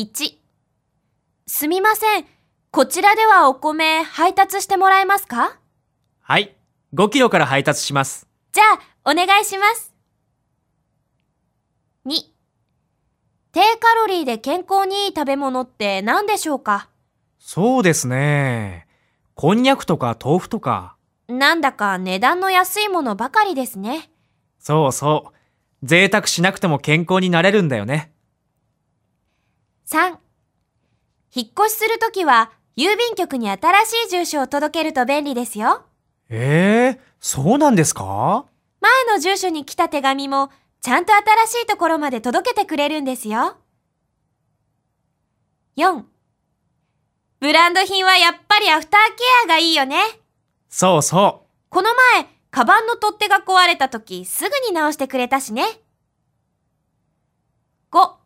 1すみません。こちらではお米配達してもらえますか？はい。5キロから配達します。じゃあ、お願いします。2低カロリーで健康にいい食べ物って何でしょうか？そうですね。こんにゃくとか豆腐とか。なんだか値段の安いものばかりですね。そうそう。贅沢しなくても健康になれるんだよね。3引っ越しするときは郵便局に新しい住所を届けると便利ですよ。ええそうなんですか？前の住所に来た手紙もちゃんと新しいところまで届けてくれるんですよ。4ブランド品はやっぱりアフターケアがいいよね。そうそこの前、カバンの取っ手が壊れた時すぐに直してくれたしね。5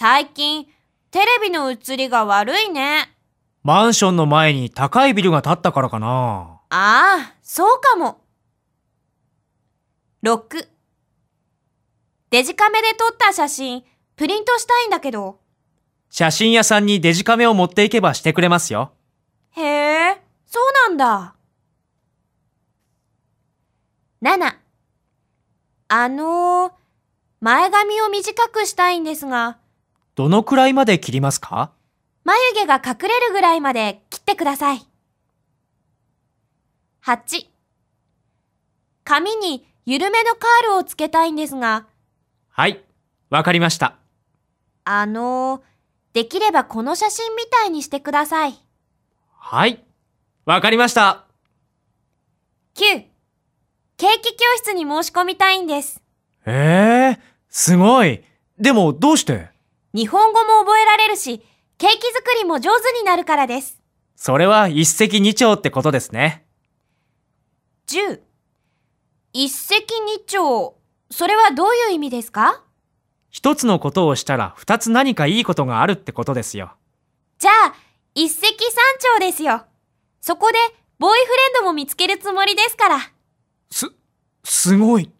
最近、テレビの映りが悪いね。う。マンションの前に高いビルが建ったからかな。ああ、そうかも。6デジカメで撮った写真、プリントしたいんだけど。写真屋さんにデジカメを持っていけばしてくれますよ。へえ、そうなんだ。7あのー、前髪を短くしたいんですが、どのくらいまで切りますか？眉毛が隠れるぐらいまで切ってください。8髪に緩めのカールをつけたいんですが、はい。わかりました。あのー、できればこの写真みたいにしてください。はい。わかりました。9ケーキ教室に申し込みたいんです。ええすごい。でもどうして？日本語も覚えられるし、ケーキ作りも上手になるからです。それは一石二鳥ってことですね。10一石二鳥。それはどういう意味ですか？一つのことをしたら二つ何かいいことがあるってことですよ。じゃあ、一石三鳥ですよ。そこで、ボーイフレンドも見つけるつもりですから。す、すごい。